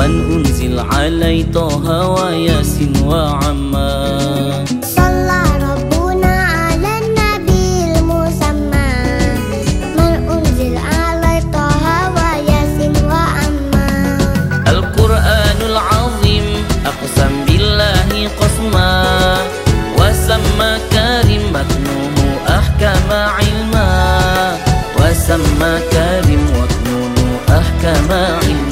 من أنزل علي طه وياسين وعما صلى ربنا على النبي المسمى. من أنزل علي طه وياسين وعما القرآن العظيم أقسم بالله قسما وسمى كريم مكنوه أحكم علما. وسمى كريم وكنون أحكم علما.